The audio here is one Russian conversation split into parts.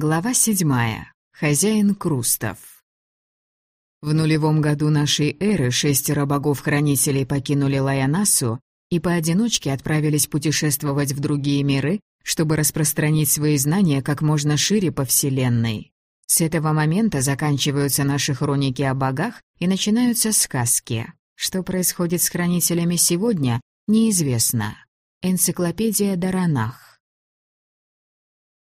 Глава седьмая. Хозяин Крустов. В нулевом году нашей эры шестеро богов-хранителей покинули Лаянасу и поодиночке отправились путешествовать в другие миры, чтобы распространить свои знания как можно шире по Вселенной. С этого момента заканчиваются наши хроники о богах и начинаются сказки. Что происходит с хранителями сегодня, неизвестно. Энциклопедия Даранах.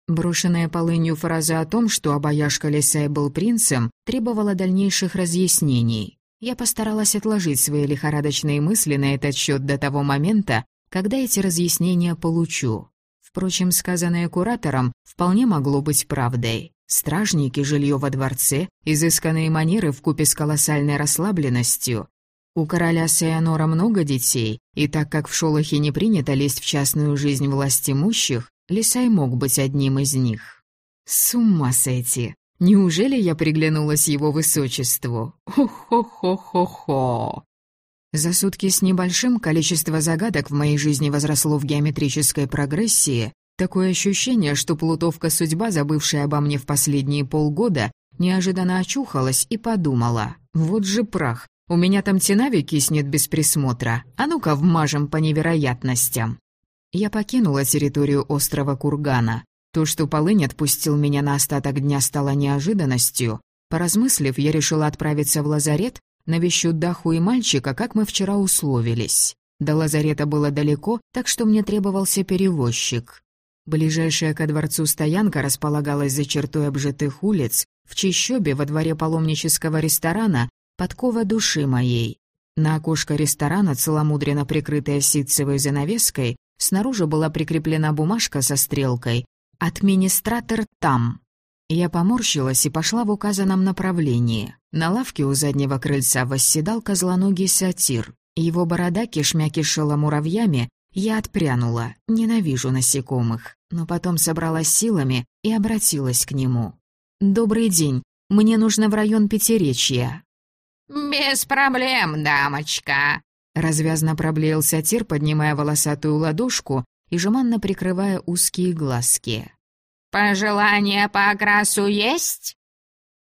Брошенная полынью фраза о том, что Абаяшка Лисай был принцем, требовала дальнейших разъяснений. Я постаралась отложить свои лихорадочные мысли на этот счет до того момента, когда эти разъяснения получу. Впрочем, сказанное куратором вполне могло быть правдой. Стражники, жилье во дворце, изысканные манеры вкупе с колоссальной расслабленностью. У короля Сеонора много детей, и так как в Шолохе не принято лезть в частную жизнь власть имущих, Лисай мог быть одним из них. С ума сойти! Неужели я приглянулась его высочеству? Хо-хо-хо-хо-хо! За сутки с небольшим количество загадок в моей жизни возросло в геометрической прогрессии. Такое ощущение, что плутовка судьба, забывшая обо мне в последние полгода, неожиданно очухалась и подумала. Вот же прах, у меня там тенави киснет без присмотра. А ну-ка вмажем по невероятностям. Я покинула территорию острова Кургана. То, что Полынь отпустил меня на остаток дня, стало неожиданностью. Поразмыслив, я решила отправиться в лазарет, навещу Даху и мальчика, как мы вчера условились. До лазарета было далеко, так что мне требовался перевозчик. Ближайшая ко дворцу стоянка располагалась за чертой обжитых улиц, в Чищобе, во дворе паломнического ресторана, подкова души моей. На окошко ресторана, целомудренно прикрытая ситцевой занавеской, Снаружи была прикреплена бумажка со стрелкой «Администратор там». Я поморщилась и пошла в указанном направлении. На лавке у заднего крыльца восседал козлоногий сатир. Его борода кишмя кишела муравьями, я отпрянула, ненавижу насекомых, но потом собралась силами и обратилась к нему. «Добрый день, мне нужно в район Пятиречья». «Без проблем, дамочка», Развязно проблеял сатир, поднимая волосатую ладошку и жеманно прикрывая узкие глазки. «Пожелания по окрасу есть?»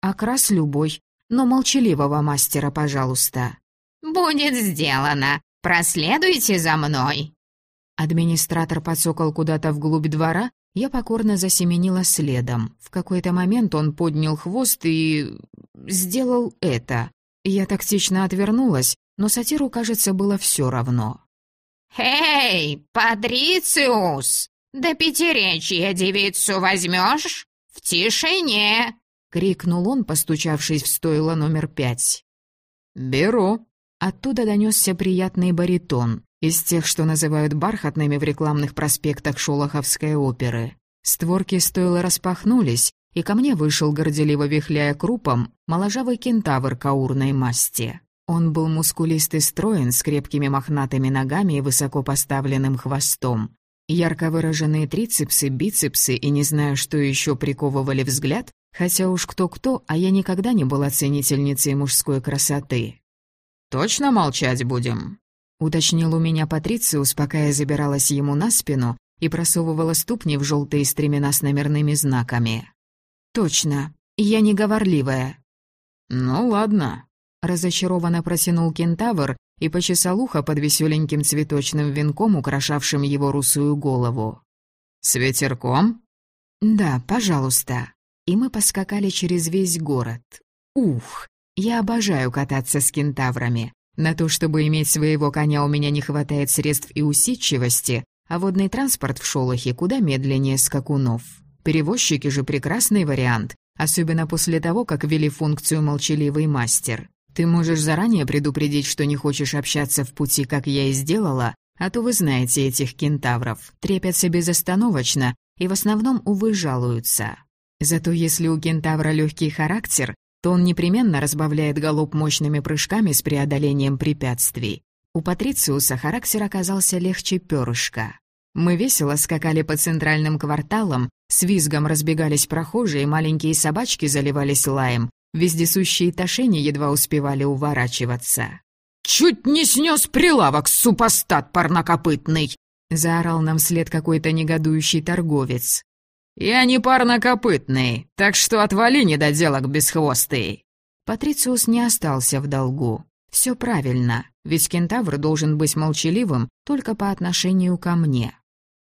«Окрас любой, но молчаливого мастера, пожалуйста». «Будет сделано. Проследуйте за мной». Администратор подсокал куда-то вглубь двора, я покорно засеменила следом. В какой-то момент он поднял хвост и... сделал это. Я тактично отвернулась, но сатиру, кажется, было все равно. «Эй, Патрициус! До пятиречья девицу возьмешь? В тишине!» — крикнул он, постучавшись в стойло номер пять. «Беру». Оттуда донесся приятный баритон, из тех, что называют бархатными в рекламных проспектах Шолоховской оперы. Створки стойла распахнулись, и ко мне вышел, горделиво вихляя крупом, моложавый кентавр каурной масти. Он был мускулистый строен, с крепкими мохнатыми ногами и высоко поставленным хвостом. Ярко выраженные трицепсы, бицепсы и не знаю, что еще приковывали взгляд, хотя уж кто-кто, а я никогда не была ценительницей мужской красоты. «Точно молчать будем?» — уточнил у меня Патрициус, пока я забиралась ему на спину и просовывала ступни в желтые стремена с номерными знаками. «Точно. Я неговорливая». «Ну ладно», Разочарованно протянул кентавр и почесал ухо под веселеньким цветочным венком, украшавшим его русую голову. «С ветерком?» «Да, пожалуйста». И мы поскакали через весь город. Ух, я обожаю кататься с кентаврами. На то, чтобы иметь своего коня, у меня не хватает средств и усидчивости, а водный транспорт в Шолохе куда медленнее скакунов. Перевозчики же прекрасный вариант, особенно после того, как ввели функцию «молчаливый мастер». Ты можешь заранее предупредить, что не хочешь общаться в пути, как я и сделала, а то вы знаете этих кентавров, трепятся безостановочно и в основном, увы, жалуются. Зато если у кентавра легкий характер, то он непременно разбавляет галоп мощными прыжками с преодолением препятствий. У Патрициуса характер оказался легче перышка. Мы весело скакали по центральным кварталам, с визгом разбегались прохожие, маленькие собачки заливались лаем, Вездесущие тошени едва успевали уворачиваться. «Чуть не снес прилавок, супостат парнокопытный!» — заорал нам вслед какой-то негодующий торговец. «Я не парнокопытный, так что отвали недоделок бесхвостый!» Патрициус не остался в долгу. Все правильно, ведь кентавр должен быть молчаливым только по отношению ко мне.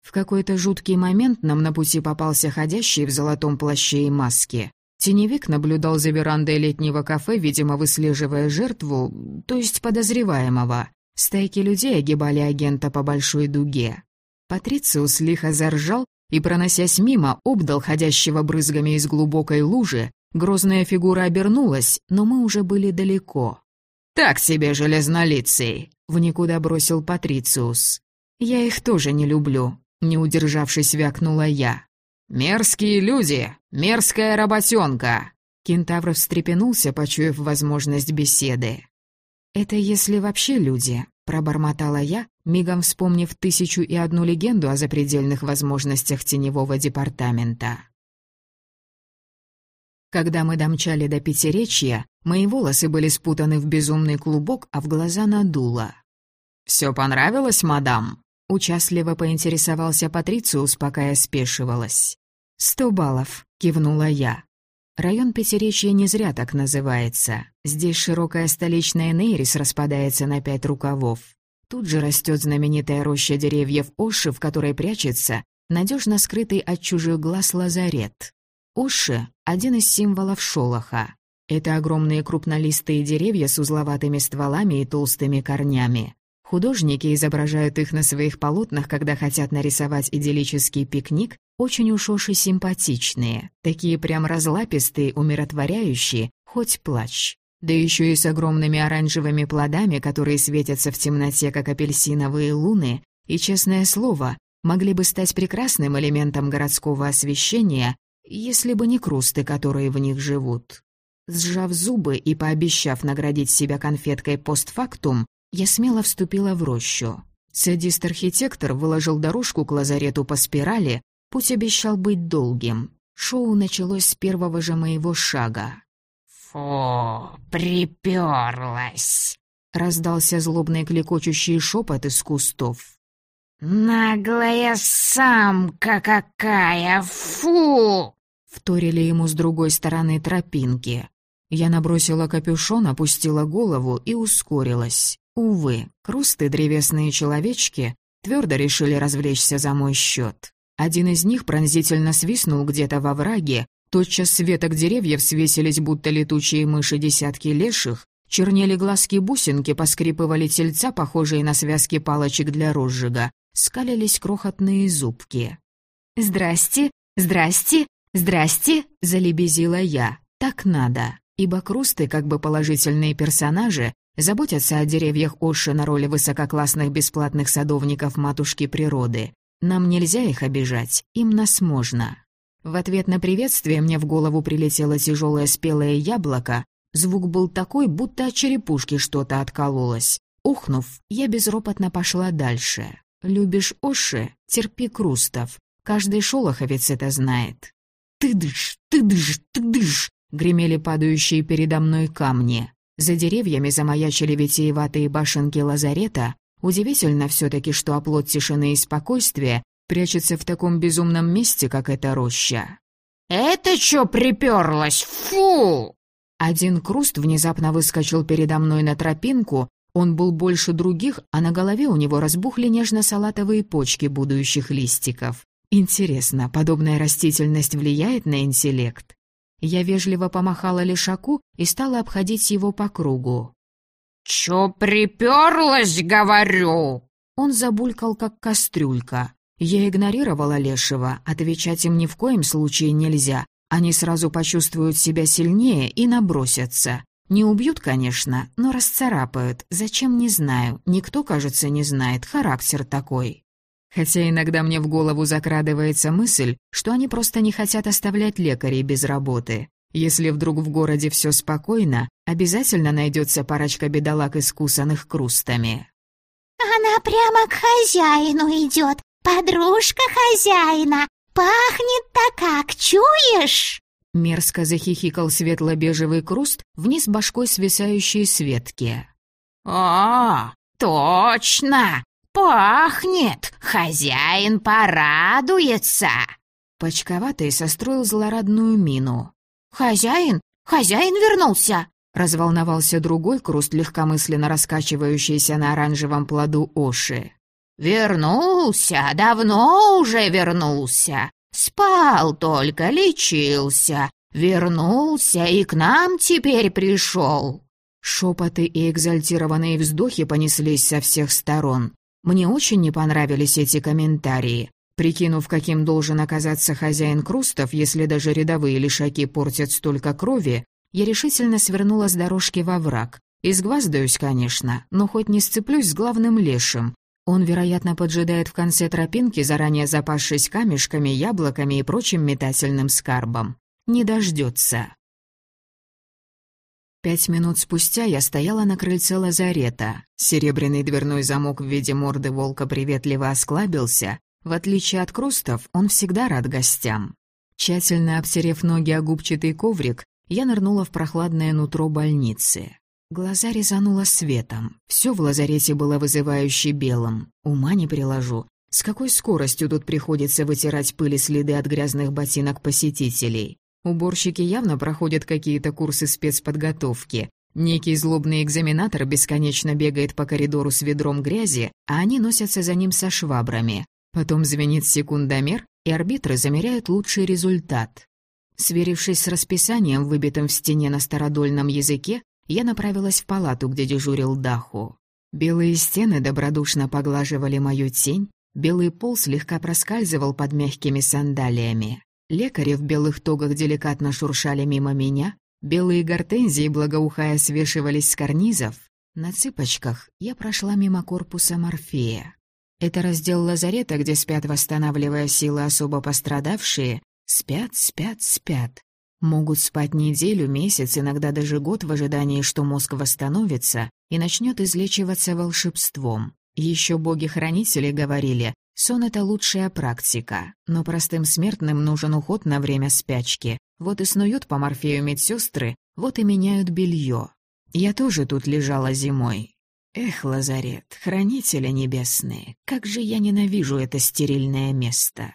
В какой-то жуткий момент нам на пути попался ходящий в золотом плаще и маске. Теневик наблюдал за верандой летнего кафе, видимо, выслеживая жертву, то есть подозреваемого. Стайки людей огибали агента по большой дуге. Патрициус лихо заржал и, проносясь мимо, обдал ходящего брызгами из глубокой лужи. Грозная фигура обернулась, но мы уже были далеко. «Так себе, железнолицый!» — в никуда бросил Патрициус. «Я их тоже не люблю», — не удержавшись, вякнула я. «Мерзкие люди! Мерзкая работенка!» Кентавр встрепенулся, почуяв возможность беседы. «Это если вообще люди», — пробормотала я, мигом вспомнив тысячу и одну легенду о запредельных возможностях теневого департамента. Когда мы домчали до Пятиречья, мои волосы были спутаны в безумный клубок, а в глаза надуло. «Все понравилось, мадам?» — участливо поинтересовался Патрициус, пока я спешивалась. «Сто баллов», — кивнула я. Район Пятиречья не зря так называется. Здесь широкая столичная Нейрис распадается на пять рукавов. Тут же растет знаменитая роща деревьев Оши, в которой прячется надежно скрытый от чужих глаз лазарет. Оши — один из символов шолоха. Это огромные крупнолистые деревья с узловатыми стволами и толстыми корнями. Художники изображают их на своих полотнах, когда хотят нарисовать идиллический пикник, очень уж оши симпатичные, такие прям разлапистые, умиротворяющие, хоть плачь. Да еще и с огромными оранжевыми плодами, которые светятся в темноте, как апельсиновые луны, и, честное слово, могли бы стать прекрасным элементом городского освещения, если бы не крусты, которые в них живут. Сжав зубы и пообещав наградить себя конфеткой постфактум, я смело вступила в рощу. Садист-архитектор выложил дорожку к лазарету по спирали, путь обещал быть долгим. Шоу началось с первого же моего шага. «Фу, приперлась!» — раздался злобный клекочущий шепот из кустов. «Наглая самка какая! Фу!» — вторили ему с другой стороны тропинки. Я набросила капюшон, опустила голову и ускорилась. Увы, крусты древесные человечки твердо решили развлечься за мой счет. Один из них пронзительно свистнул где-то во враге, тотчас с веток деревьев свесились будто летучие мыши десятки леших, чернели глазки-бусинки, поскрипывали тельца, похожие на связки палочек для розжига, скалились крохотные зубки. «Здрасте, здрасте, здрасте!» — залебезила я. «Так надо!» Ибо крусты, как бы положительные персонажи, Заботятся о деревьях Оши на роли высококлассных бесплатных садовников матушки природы. Нам нельзя их обижать, им нас можно. В ответ на приветствие мне в голову прилетело тяжелое спелое яблоко. Звук был такой, будто от черепушки что-то откололось. Ухнув, я безропотно пошла дальше. «Любишь Оши? Терпи Крустов. Каждый шолоховец это знает». «Ты-дыш, ты-дыш, ты-дыш!» — гремели падающие передо мной камни. За деревьями замаячили витиеватые башенки лазарета. Удивительно все-таки, что оплот тишины и спокойствия прячется в таком безумном месте, как эта роща. «Это чё приперлось? Фу!» Один круст внезапно выскочил передо мной на тропинку, он был больше других, а на голове у него разбухли нежно-салатовые почки будущих листиков. Интересно, подобная растительность влияет на интеллект? Я вежливо помахала лишаку и стала обходить его по кругу. «Чё приперлась, говорю?» Он забулькал, как кастрюлька. Я игнорировала Лешего, отвечать им ни в коем случае нельзя. Они сразу почувствуют себя сильнее и набросятся. Не убьют, конечно, но расцарапают. Зачем, не знаю. Никто, кажется, не знает. Характер такой. Хотя иногда мне в голову закрадывается мысль, что они просто не хотят оставлять лекарей без работы. Если вдруг в городе все спокойно, обязательно найдется парочка бедолаг, искусанных крустами. «Она прямо к хозяину идет, подружка хозяина. Пахнет-то как, чуешь?» Мерзко захихикал светло-бежевый круст вниз башкой свисающей с ветки. «А, точно! «Пахнет! Хозяин порадуется!» Почковатый состроил злорадную мину. «Хозяин? Хозяин вернулся!» Разволновался другой круст, легкомысленно раскачивающийся на оранжевом плоду Оши. «Вернулся, давно уже вернулся. Спал только, лечился. Вернулся и к нам теперь пришел». Шепоты и экзальтированные вздохи понеслись со всех сторон. Мне очень не понравились эти комментарии. Прикинув, каким должен оказаться хозяин крустов, если даже рядовые лишаки портят столько крови, я решительно свернула с дорожки во враг. Изгваздаюсь, конечно, но хоть не сцеплюсь с главным лешим. Он, вероятно, поджидает в конце тропинки, заранее запасшись камешками, яблоками и прочим метательным скарбом. Не дождется. Пять минут спустя я стояла на крыльце лазарета. Серебряный дверной замок в виде морды волка приветливо осклабился. В отличие от крустов, он всегда рад гостям. Тщательно обтерев ноги о губчатый коврик, я нырнула в прохладное нутро больницы. Глаза резануло светом. Все в лазарете было вызывающе белым. Ума не приложу. С какой скоростью тут приходится вытирать пыль и следы от грязных ботинок посетителей? Уборщики явно проходят какие-то курсы спецподготовки. Некий злобный экзаменатор бесконечно бегает по коридору с ведром грязи, а они носятся за ним со швабрами. Потом звенит секундомер, и арбитры замеряют лучший результат. Сверившись с расписанием, выбитым в стене на стародольном языке, я направилась в палату, где дежурил Даху. Белые стены добродушно поглаживали мою тень, белый пол слегка проскальзывал под мягкими сандалиями. Лекари в белых тогах деликатно шуршали мимо меня, белые гортензии, благоухая, свешивались с карнизов. На цыпочках я прошла мимо корпуса Морфея. Это раздел лазарета, где спят, восстанавливая силы особо пострадавшие. Спят, спят, спят. Могут спать неделю, месяц, иногда даже год в ожидании, что мозг восстановится и начнет излечиваться волшебством. Еще боги-хранители говорили, Сон — это лучшая практика, но простым смертным нужен уход на время спячки. Вот и снуют по морфею медсестры, вот и меняют белье. Я тоже тут лежала зимой. Эх, лазарет, хранители небесные, как же я ненавижу это стерильное место.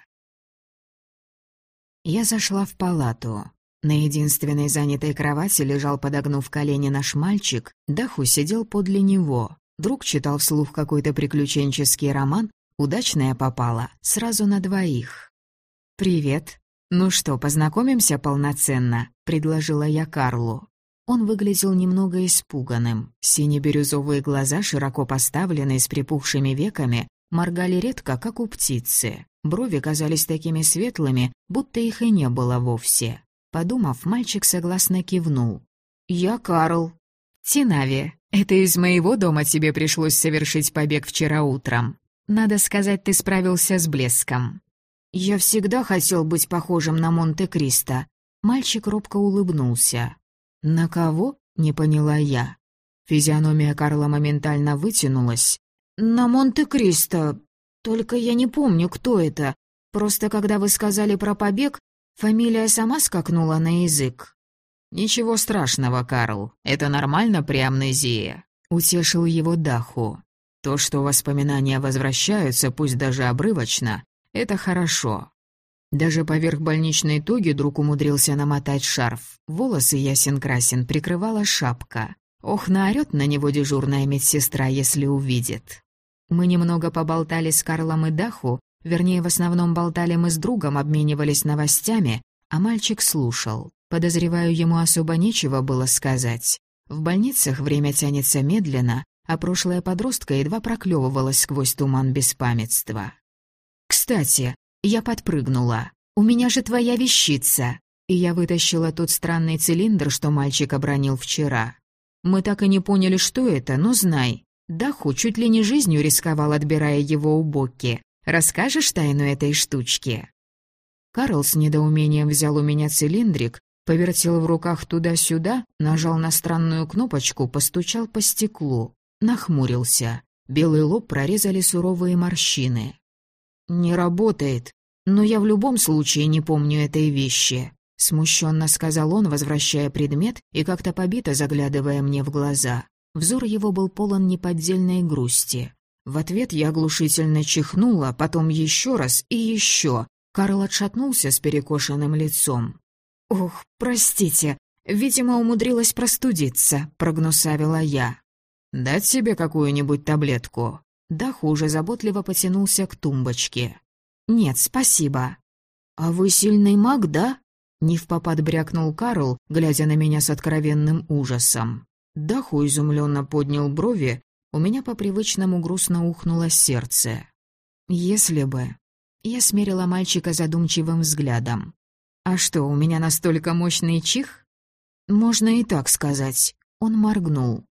Я зашла в палату. На единственной занятой кровати лежал, подогнув колени наш мальчик, Даху сидел подле него. Друг читал вслух какой-то приключенческий роман, Удачная попала, сразу на двоих. «Привет. Ну что, познакомимся полноценно?» — предложила я Карлу. Он выглядел немного испуганным. Сине-бирюзовые глаза, широко поставленные, с припухшими веками, моргали редко, как у птицы. Брови казались такими светлыми, будто их и не было вовсе. Подумав, мальчик согласно кивнул. «Я Карл». «Тинави, это из моего дома тебе пришлось совершить побег вчера утром. Надо сказать, ты справился с блеском. Я всегда хотел быть похожим на Монте-Кристо. Мальчик робко улыбнулся. На кого? Не поняла я. Физиономия Карла моментально вытянулась. На Монте-Кристо. Только я не помню, кто это. Просто когда вы сказали про побег, фамилия сама скакнула на язык. «Ничего страшного, Карл. Это нормально при амнезии», — утешил его Даху. То, что воспоминания возвращаются, пусть даже обрывочно, это хорошо. Даже поверх больничной туги друг умудрился намотать шарф. Волосы ясен-красен прикрывала шапка. Ох, наорёт на него дежурная медсестра, если увидит. Мы немного поболтали с Карлом и Даху, вернее, в основном болтали мы с другом, обменивались новостями, а мальчик слушал. Подозреваю, ему особо нечего было сказать. В больницах время тянется медленно, а прошлая подростка едва проклевывалась сквозь туман беспамятства. «Кстати, я подпрыгнула. У меня же твоя вещица!» И я вытащила тот странный цилиндр, что мальчик обронил вчера. Мы так и не поняли, что это, но знай. Даху чуть ли не жизнью рисковал, отбирая его у Бокки. Расскажешь тайну этой штучки?» Карл с недоумением взял у меня цилиндрик, повертел в руках туда-сюда, нажал на странную кнопочку, постучал по стеклу. Нахмурился. Белый лоб прорезали суровые морщины. «Не работает. Но я в любом случае не помню этой вещи», — смущенно сказал он, возвращая предмет и как-то побито заглядывая мне в глаза. Взор его был полон неподдельной грусти. В ответ я оглушительно чихнула, потом еще раз и еще. Карл отшатнулся с перекошенным лицом. «Ох, простите, видимо, умудрилась простудиться», — прогнусавила я. «Дать себе какую-нибудь таблетку?» Да хуже заботливо потянулся к тумбочке. «Нет, спасибо». «А вы сильный маг, да?» Не в попад брякнул Карл, глядя на меня с откровенным ужасом. Даху изумленно поднял брови, у меня по привычному грустно ухнуло сердце. «Если бы...» Я смерила мальчика задумчивым взглядом. «А что, у меня настолько мощный чих?» «Можно и так сказать». Он моргнул.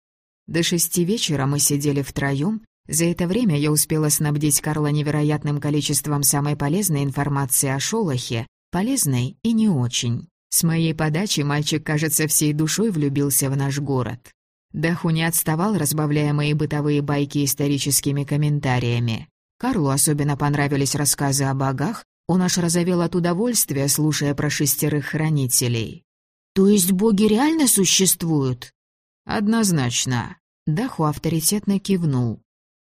До шести вечера мы сидели втроем. За это время я успела снабдить Карла невероятным количеством самой полезной информации о Шолохе, полезной и не очень. С моей подачи мальчик, кажется, всей душой влюбился в наш город. Даху не отставал, разбавляя мои бытовые байки историческими комментариями. Карлу особенно понравились рассказы о богах, он аж разовел от удовольствия, слушая про шестерых хранителей. «То есть боги реально существуют?» «Однозначно». Даху авторитетно кивнул.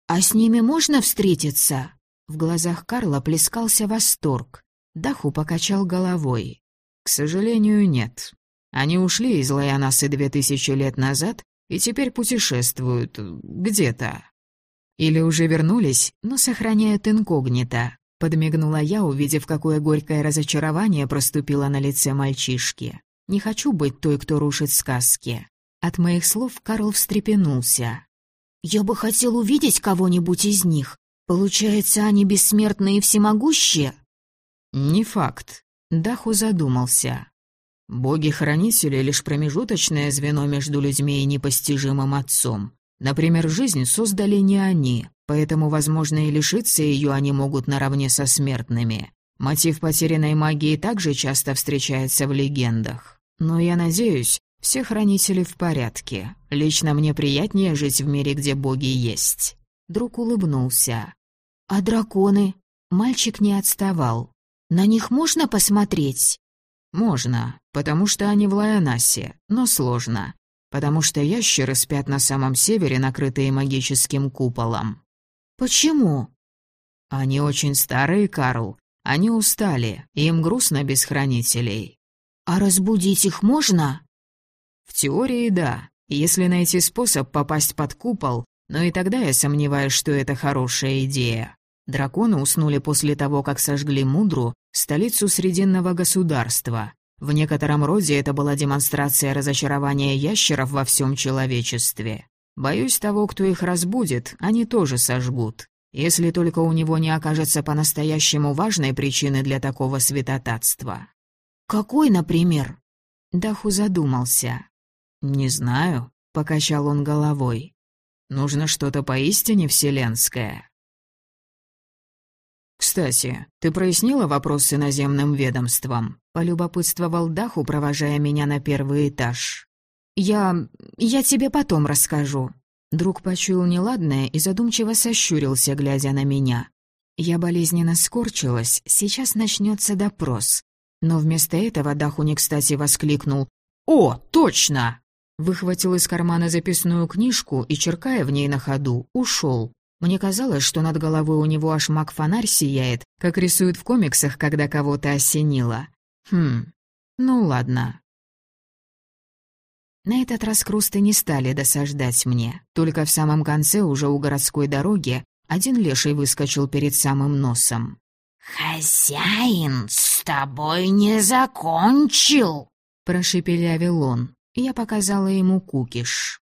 «А с ними можно встретиться?» В глазах Карла плескался восторг. Даху покачал головой. «К сожалению, нет. Они ушли из Лаянасы две тысячи лет назад и теперь путешествуют где-то. Или уже вернулись, но сохраняют инкогнито», — подмигнула я, увидев, какое горькое разочарование проступило на лице мальчишки. «Не хочу быть той, кто рушит сказки». От моих слов Карл встрепенулся. «Я бы хотел увидеть кого-нибудь из них. Получается, они бессмертные и всемогущие?» «Не факт», — Даху задумался. «Боги-хранители — лишь промежуточное звено между людьми и непостижимым отцом. Например, жизнь создали не они, поэтому, возможно, и лишиться ее они могут наравне со смертными. Мотив потерянной магии также часто встречается в легендах. Но я надеюсь, все хранители в порядке. Лично мне приятнее жить в мире, где боги есть. Друг улыбнулся. А драконы? Мальчик не отставал. На них можно посмотреть? Можно, потому что они в Лайонасе, но сложно. Потому что ящеры спят на самом севере, накрытые магическим куполом. Почему? Они очень старые, Карл. Они устали, им грустно без хранителей. А разбудить их можно? В теории, да, если найти способ попасть под купол, но и тогда я сомневаюсь, что это хорошая идея. Драконы уснули после того, как сожгли Мудру, столицу Срединного государства. В некотором роде это была демонстрация разочарования ящеров во всем человечестве. Боюсь, того, кто их разбудит, они тоже сожгут. Если только у него не окажется по-настоящему важной причины для такого святотатства. «Какой, например?» Даху задумался. «Не знаю», — покачал он головой. «Нужно что-то поистине вселенское». «Кстати, ты прояснила вопрос с иноземным ведомством?» — полюбопытствовал Даху, провожая меня на первый этаж. «Я... я тебе потом расскажу». Друг почуял неладное и задумчиво сощурился, глядя на меня. Я болезненно скорчилась, сейчас начнется допрос. Но вместо этого Даху не кстати воскликнул «О, точно!» Выхватил из кармана записную книжку и, черкая в ней на ходу, ушел. Мне казалось, что над головой у него аж маг-фонарь сияет, как рисуют в комиксах, когда кого-то осенило. Хм, ну ладно. На этот раз крусты не стали досаждать мне. Только в самом конце, уже у городской дороги, один леший выскочил перед самым носом. «Хозяин с тобой не закончил!» Прошепелявил он. Я показала ему кукиш.